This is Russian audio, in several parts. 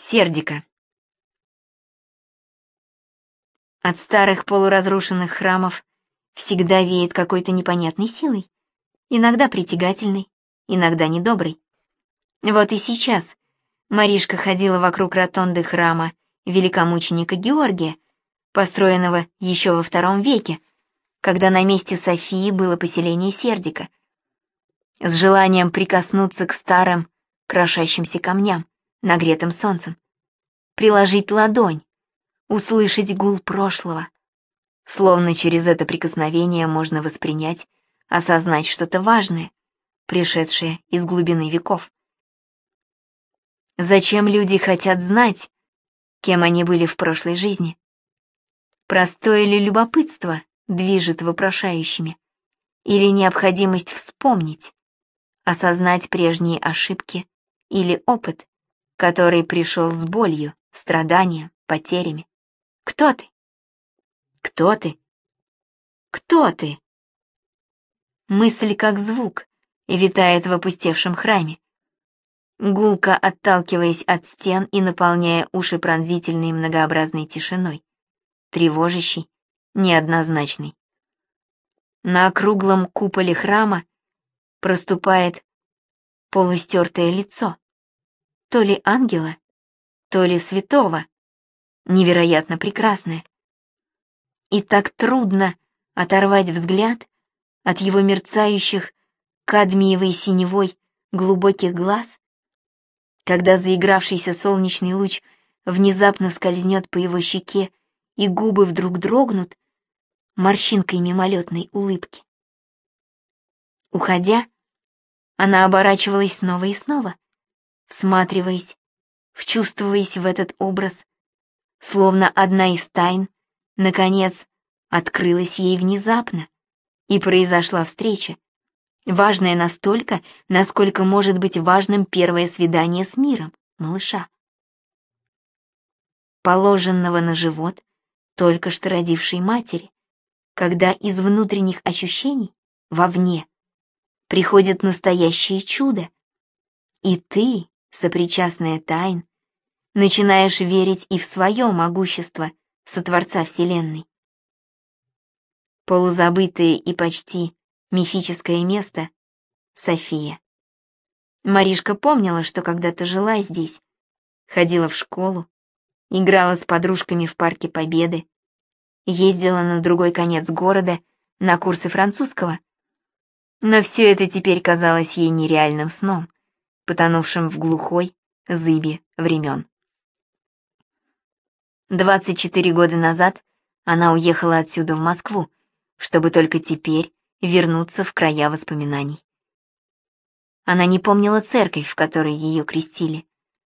Сердика. От старых полуразрушенных храмов всегда веет какой-то непонятной силой, иногда притягательной, иногда недоброй. Вот и сейчас Маришка ходила вокруг ротонды храма великомученика Георгия, построенного еще во втором веке, когда на месте Софии было поселение Сердика, с желанием прикоснуться к старым крошащимся камням, нагретым солнцем, приложить ладонь, услышать гул прошлого. Словно через это прикосновение можно воспринять, осознать что-то важное, пришедшее из глубины веков. Зачем люди хотят знать, кем они были в прошлой жизни? Простое ли любопытство движет вопрошающими? Или необходимость вспомнить, осознать прежние ошибки или опыт, который пришел с болью, страданием, потерями? Кто ты? Кто ты? Кто ты? Мысль как звук витает в опустевшем храме, гулко отталкиваясь от стен и наполняя уши пронзительной многообразной тишиной, тревожащей, неоднозначной. На округлом куполе храма проступает полустертое лицо, то ли ангела, то ли святого, невероятно прекрасное. И так трудно оторвать взгляд от его мерцающих кадмиевой синевой глубоких глаз когда заигравшийся солнечный луч внезапно скользнет по его щеке, и губы вдруг дрогнут морщинкой мимолетной улыбки. Уходя, она оборачивалась снова и снова, всматриваясь, вчувствуясь в этот образ, словно одна из тайн, наконец, открылась ей внезапно, и произошла встреча, Важное настолько, насколько может быть важным первое свидание с миром, малыша. Положенного на живот только что родившей матери, когда из внутренних ощущений, вовне, приходит настоящее чудо, и ты, сопричастная тайн, начинаешь верить и в свое могущество сотворца Вселенной. Полузабытые и почти Мифическое место — София. Маришка помнила, что когда-то жила здесь, ходила в школу, играла с подружками в Парке Победы, ездила на другой конец города на курсы французского. Но все это теперь казалось ей нереальным сном, потонувшим в глухой зыбе времен. 24 года назад она уехала отсюда в Москву, чтобы только теперь вернуться в края воспоминаний. Она не помнила церковь, в которой ее крестили,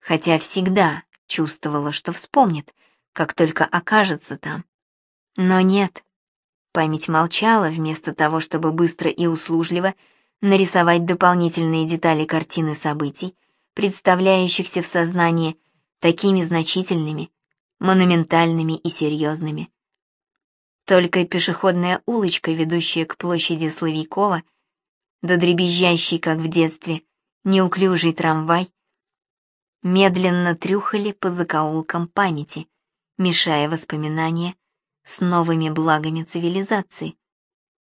хотя всегда чувствовала, что вспомнит, как только окажется там. Но нет, память молчала вместо того, чтобы быстро и услужливо нарисовать дополнительные детали картины событий, представляющихся в сознании такими значительными, монументальными и серьезными, только пешеходная улочка, ведущая к площади Славикова, да дребезжащий, как в детстве, неуклюжий трамвай, медленно трюхали по закоулкам памяти, мешая воспоминания с новыми благами цивилизации.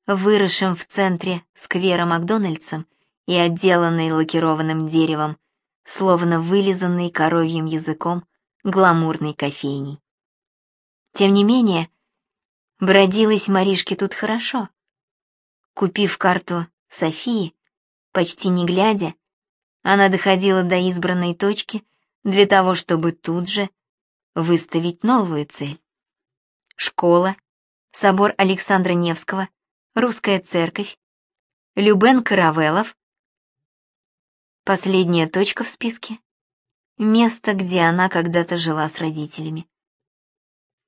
Выросшим в центре сквера Макдональдсом и отделанный лакированным деревом, словно вылизанный коровьим языком гламурной кофейней. Тем не менее, Бродилась Маришке тут хорошо. Купив карту Софии, почти не глядя, она доходила до избранной точки для того, чтобы тут же выставить новую цель. Школа, собор Александра Невского, русская церковь, Любен Каравелов. Последняя точка в списке — место, где она когда-то жила с родителями.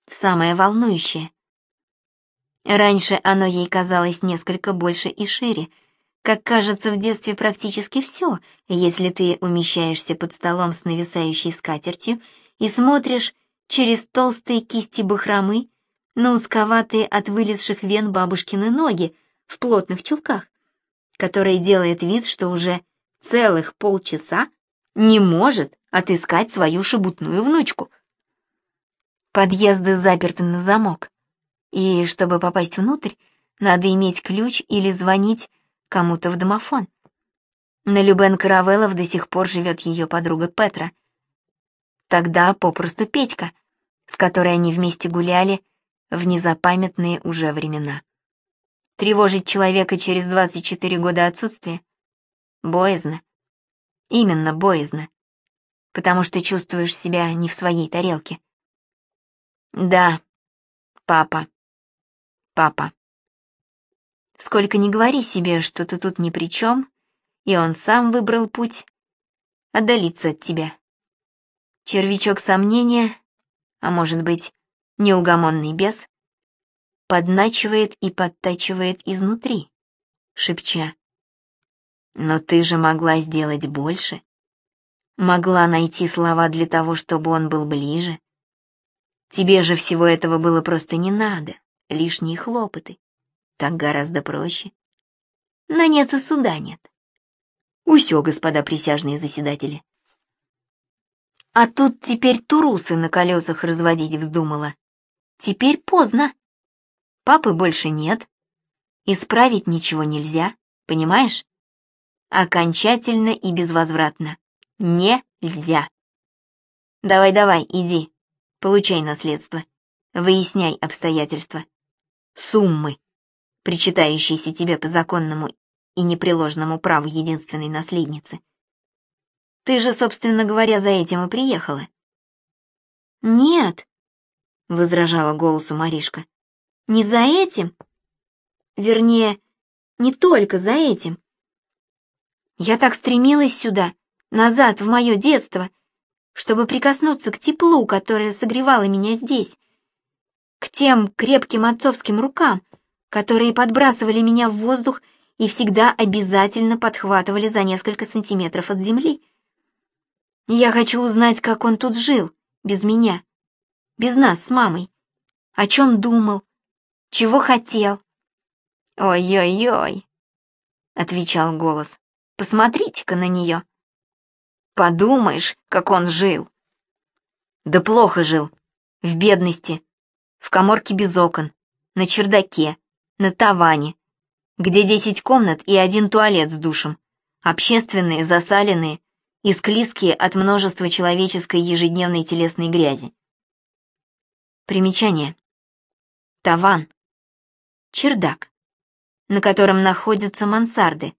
Самое волнующее — Раньше оно ей казалось несколько больше и шире, как кажется в детстве практически все, если ты умещаешься под столом с нависающей скатертью и смотришь через толстые кисти бахромы на узковатые от вылезших вен бабушкины ноги в плотных чулках, который делает вид, что уже целых полчаса не может отыскать свою шебутную внучку. Подъезды заперты на замок, и чтобы попасть внутрь, надо иметь ключ или звонить кому-то в домофон. На Любен Каравеллов до сих пор живет ее подруга Петра. Тогда попросту Петька, с которой они вместе гуляли в незапамятные уже времена. Тревожить человека через 24 года отсутствия? Боязно. Именно боязно. Потому что чувствуешь себя не в своей тарелке. Да, папа. Папа. Сколько ни говори себе, что ты тут ни при чем, и он сам выбрал путь отдалиться от тебя. Червячок сомнения, а может быть, неугомонный бес, подначивает и подтачивает изнутри, шепча. Но ты же могла сделать больше. Могла найти слова для того, чтобы он был ближе. Тебе же всего этого было просто не надо, лишние хлопоты. Так гораздо проще. На нет и суда нет. Усё, господа присяжные заседатели. А тут теперь турусы на колесах разводить вздумала. Теперь поздно. Папы больше нет. Исправить ничего нельзя, понимаешь? Окончательно и безвозвратно. Нельзя. Давай-давай, иди. Получай наследство. Выясняй обстоятельства. Суммы, причитающиеся тебе по законному и непреложному праву единственной наследницы. Ты же, собственно говоря, за этим и приехала. Нет, — возражала голосу Маришка. Не за этим? Вернее, не только за этим. Я так стремилась сюда, назад, в мое детство, чтобы прикоснуться к теплу, которое согревало меня здесь, к тем крепким отцовским рукам, которые подбрасывали меня в воздух и всегда обязательно подхватывали за несколько сантиметров от земли. Я хочу узнать, как он тут жил, без меня, без нас с мамой, о чем думал, чего хотел?» «Ой-ой-ой», — отвечал голос, — «посмотрите-ка на нее. Подумаешь, как он жил». Да плохо жил, в бедности, в коморке без окон, на чердаке, на таване, где десять комнат и один туалет с душем, общественные, засаленные и склизкие от множества человеческой ежедневной телесной грязи. Примечание. Таван чердак, на котором находятся мансарды.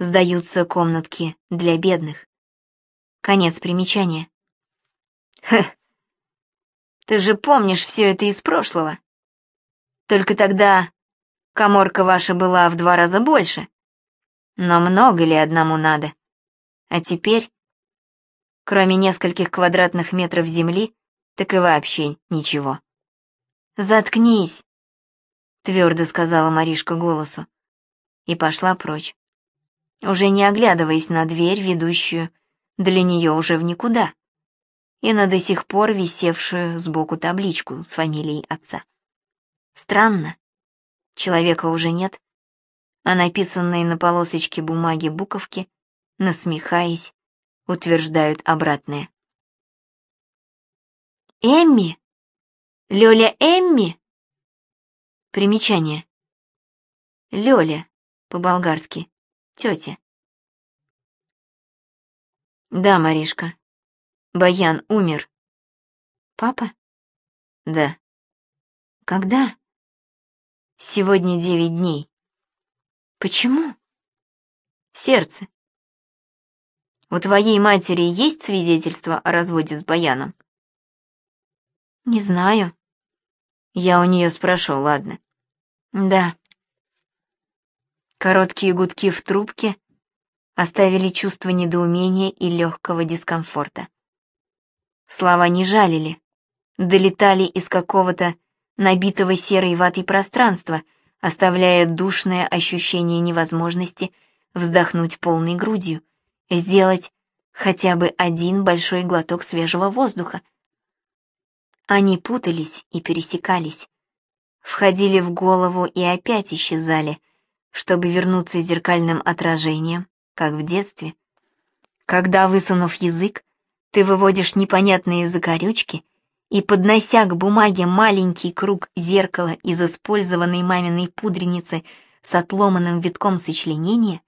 Сдаются комнатки для бедных. Конец примечания. Хе, ты же помнишь все это из прошлого. Только тогда коморка ваша была в два раза больше. Но много ли одному надо? А теперь, кроме нескольких квадратных метров земли, так и вообще ничего. Заткнись, твердо сказала Маришка голосу и пошла прочь, уже не оглядываясь на дверь, ведущую для нее уже в никуда, и на до сих пор висевшую сбоку табличку с фамилией отца. Странно, человека уже нет, а написанные на полосочке бумаги буковки, насмехаясь, утверждают обратное. «Эмми! Лёля Эмми!» Примечание. Лёля, по-болгарски, тётя. Да, Маришка. Баян умер. Папа? Да. Когда? Сегодня девять дней. Почему? Сердце. У твоей матери есть свидетельство о разводе с Баяном? Не знаю. Я у нее спрошу, ладно. Да. Короткие гудки в трубке оставили чувство недоумения и легкого дискомфорта. Слова не жалили, долетали из какого-то набитого серой ватой пространства, оставляя душное ощущение невозможности вздохнуть полной грудью, сделать хотя бы один большой глоток свежего воздуха. Они путались и пересекались, входили в голову и опять исчезали, чтобы вернуться зеркальным отражением, как в детстве, когда, высунув язык, Ты выводишь непонятные закорючки и, поднося к бумаге маленький круг зеркала из использованной маминой пудреницы с отломанным витком сочленения,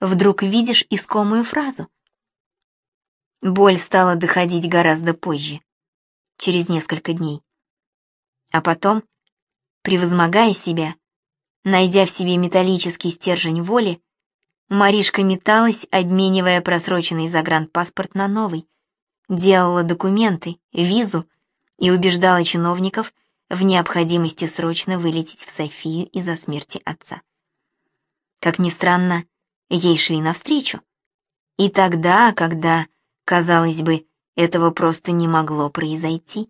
вдруг видишь искомую фразу. Боль стала доходить гораздо позже, через несколько дней. А потом, превозмогая себя, найдя в себе металлический стержень воли, Маришка металась, обменивая просроченный загранпаспорт на новый, делала документы, визу и убеждала чиновников в необходимости срочно вылететь в Софию из-за смерти отца. Как ни странно, ей шли навстречу. И тогда, когда, казалось бы, этого просто не могло произойти.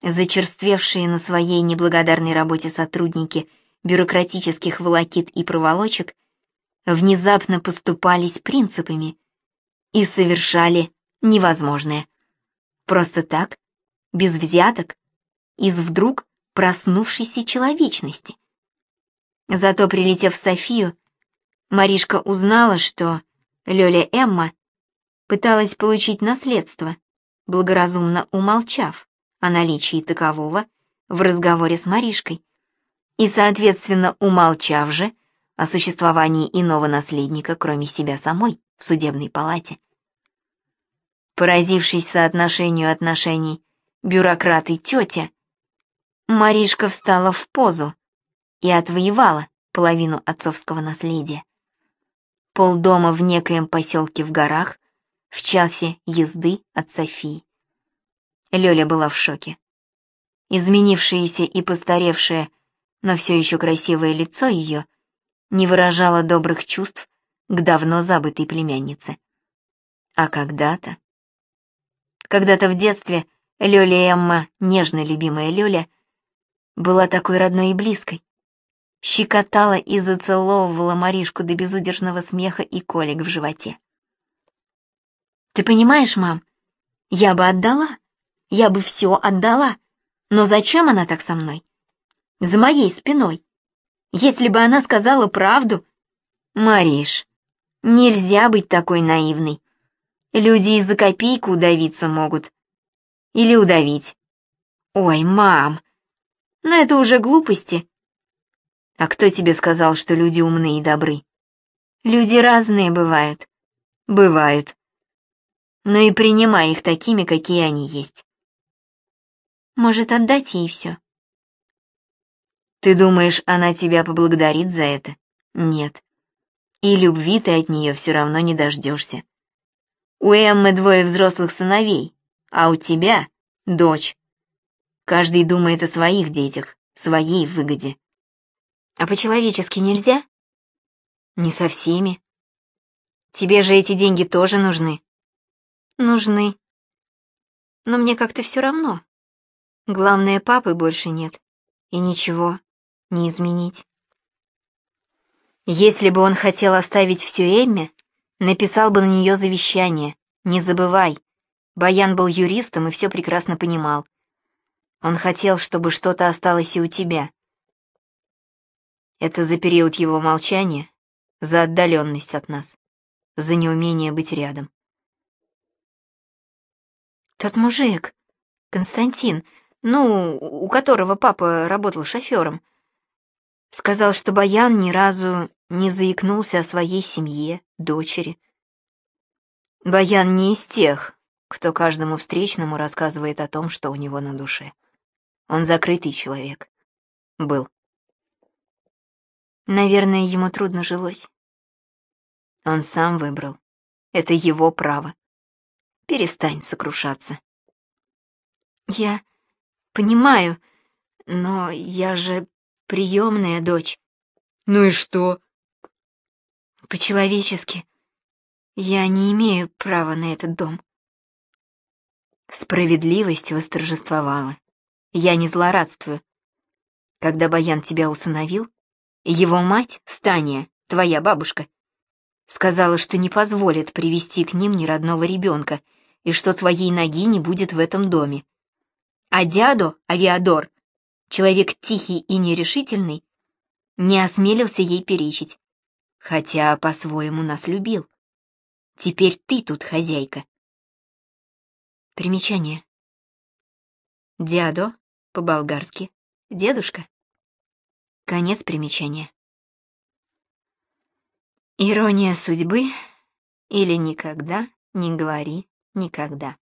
Зачерствевшие на своей неблагодарной работе сотрудники бюрократических волокит и проволочек внезапно поступались принципами и совершали невозможное. Просто так, без взяток, из вдруг проснувшейся человечности. Зато, прилетев в Софию, Маришка узнала, что Лёля Эмма пыталась получить наследство, благоразумно умолчав о наличии такового в разговоре с Маришкой, и, соответственно, умолчав же о существовании иного наследника, кроме себя самой, в судебной палате. Поразившись соотношению отношений бюрократ и тетя, Маришка встала в позу и отвоевала половину отцовского наследия. Полдома в некоем поселке в горах, в часе езды от Софии. Лёля была в шоке. Изменившееся и постаревшее, но все еще красивое лицо ее не выражало добрых чувств к давно забытой племяннице. А когда-то... Когда-то в детстве Лёля Эмма, нежно любимая Лёля, была такой родной и близкой. Щекотала и зацеловывала Маришку до безудержного смеха и колик в животе. «Ты понимаешь, мам, я бы отдала, я бы все отдала. Но зачем она так со мной? За моей спиной. Если бы она сказала правду... Мариш, нельзя быть такой наивной. Люди из за копейку удавиться могут. Или удавить. Ой, мам, но это уже глупости. А кто тебе сказал, что люди умные и добры? Люди разные бывают. Бывают. Но и принимай их такими, какие они есть. Может, отдать ей все? Ты думаешь, она тебя поблагодарит за это? Нет. И любви ты от нее все равно не дождешься. У Эммы двое взрослых сыновей, а у тебя — дочь. Каждый думает о своих детях, своей выгоде. А по-человечески нельзя? Не со всеми. Тебе же эти деньги тоже нужны. Нужны. Но мне как-то все равно. Главное, папы больше нет. И ничего не изменить. Если бы он хотел оставить все Эмме, написал бы на нее завещание. Не забывай. Баян был юристом и все прекрасно понимал. Он хотел, чтобы что-то осталось и у тебя. Это за период его молчания, за отдаленность от нас, за неумение быть рядом. Тот мужик, Константин, ну, у которого папа работал шофером. Сказал, что Баян ни разу не заикнулся о своей семье, дочери. Баян не из тех, кто каждому встречному рассказывает о том, что у него на душе. Он закрытый человек. Был. Наверное, ему трудно жилось. Он сам выбрал. Это его право. Перестань сокрушаться. Я понимаю, но я же приемная дочь. Ну и что? По-человечески. Я не имею права на этот дом. Справедливость восторжествовала. Я не злорадствую. Когда Баян тебя усыновил, его мать, Стания, твоя бабушка, сказала, что не позволит привести к ним ни родного ребенка и что твоей ноги не будет в этом доме. А дядо, Авиадор, человек тихий и нерешительный, не осмелился ей перечить, хотя по-своему нас любил. Теперь ты тут хозяйка. Примечание. Дядо, по-болгарски, дедушка. Конец примечания. Ирония судьбы или никогда не говори никогда.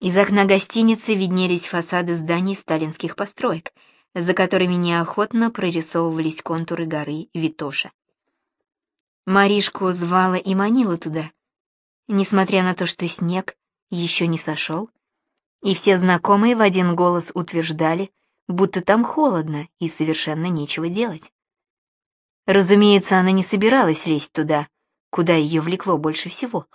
Из окна гостиницы виднелись фасады зданий сталинских построек, за которыми неохотно прорисовывались контуры горы Витоша. Маришку звала и манила туда, несмотря на то, что снег еще не сошел, и все знакомые в один голос утверждали, будто там холодно и совершенно нечего делать. Разумеется, она не собиралась лезть туда, куда ее влекло больше всего.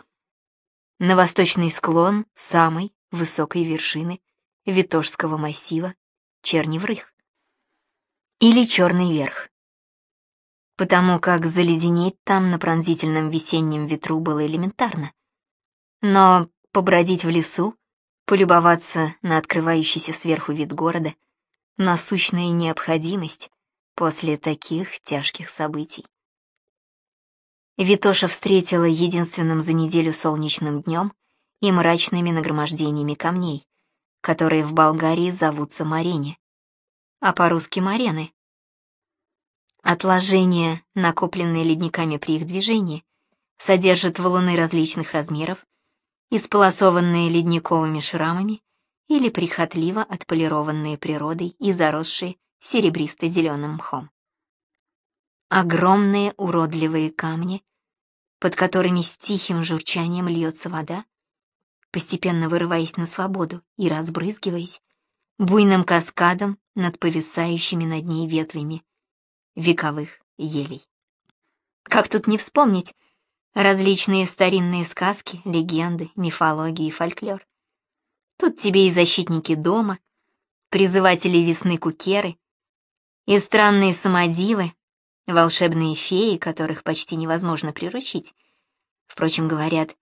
На восточный склон самой высокой вершины Витошского массива Черневрых. Или Черный верх. Потому как заледенеть там на пронзительном весеннем ветру было элементарно. Но побродить в лесу, полюбоваться на открывающийся сверху вид города — насущная необходимость после таких тяжких событий. Витоша встретила единственным за неделю солнечным днем и мрачными нагромождениями камней, которые в Болгарии зовутся Марене, а по-русски Марены. Отложения, накопленные ледниками при их движении, содержат валуны различных размеров, исполосованные ледниковыми шрамами или прихотливо отполированные природой и заросшие серебристо-зеленым мхом. Огромные уродливые камни, под которыми с тихим журчанием льется вода, постепенно вырываясь на свободу и разбрызгиваясь буйным каскадом над повисающими над ней ветвями вековых елей. Как тут не вспомнить различные старинные сказки, легенды, мифологии и фольклор. Тут тебе и защитники дома, призыватели весны кукеры, и странные самодивы, волшебные феи, которых почти невозможно приручить. Впрочем, говорят,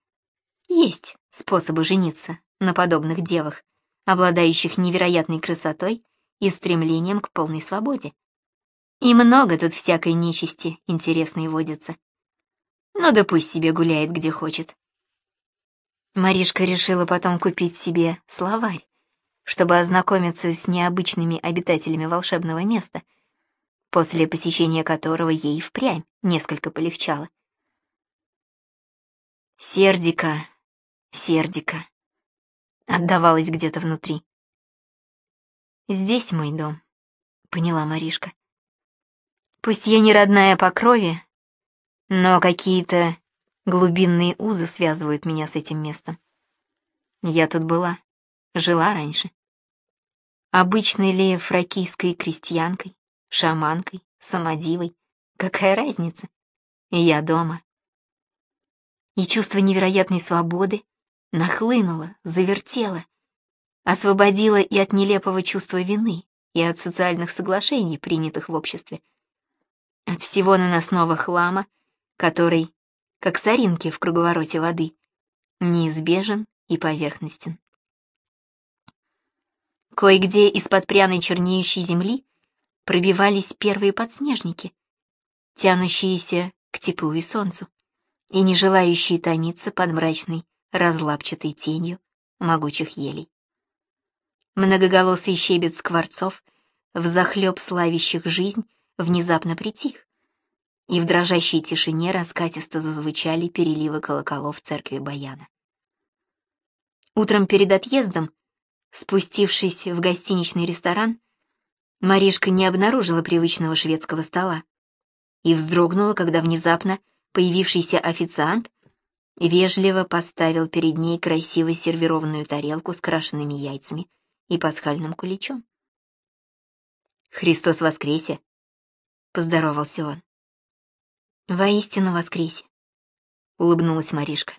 есть способы жениться на подобных девах, обладающих невероятной красотой и стремлением к полной свободе. И много тут всякой нечисти интересной водится. Ну да пусть себе гуляет где хочет. Маришка решила потом купить себе словарь, чтобы ознакомиться с необычными обитателями волшебного места, после посещения которого ей впрямь несколько полегчало. Сердика Сердика. Отдавалась где-то внутри. «Здесь мой дом», — поняла Маришка. «Пусть я не родная по крови, но какие-то глубинные узы связывают меня с этим местом. Я тут была, жила раньше. Обычной ли фракийской крестьянкой, шаманкой, самодивой, какая разница? Я дома. И чувство невероятной свободы, нахлынула, завертела, освободила и от нелепого чувства вины, и от социальных соглашений, принятых в обществе, от всего наносного хлама, который, как соринки в круговороте воды, неизбежен и поверхностен. Кое-где из-под пряной чернеющей земли пробивались первые подснежники, тянущиеся к теплу и солнцу, и не желающие томиться под мрачной разлапчатой тенью могучих елей. Многоголосый щебет скворцов, взахлеб славящих жизнь, внезапно притих, и в дрожащей тишине раскатисто зазвучали переливы колоколов церкви Баяна. Утром перед отъездом, спустившись в гостиничный ресторан, Маришка не обнаружила привычного шведского стола и вздрогнула, когда внезапно появившийся официант вежливо поставил перед ней красиво сервированную тарелку с крашенными яйцами и пасхальным куличом. «Христос воскресе!» — поздоровался он. «Воистину воскресе!» — улыбнулась Маришка.